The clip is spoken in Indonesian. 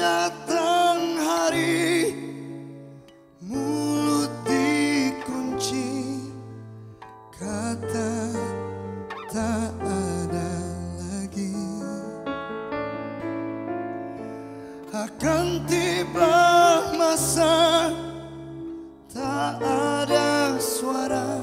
datang hari mulut dikunci kata tak ada lagi. Akan tiba masa tak ada suara.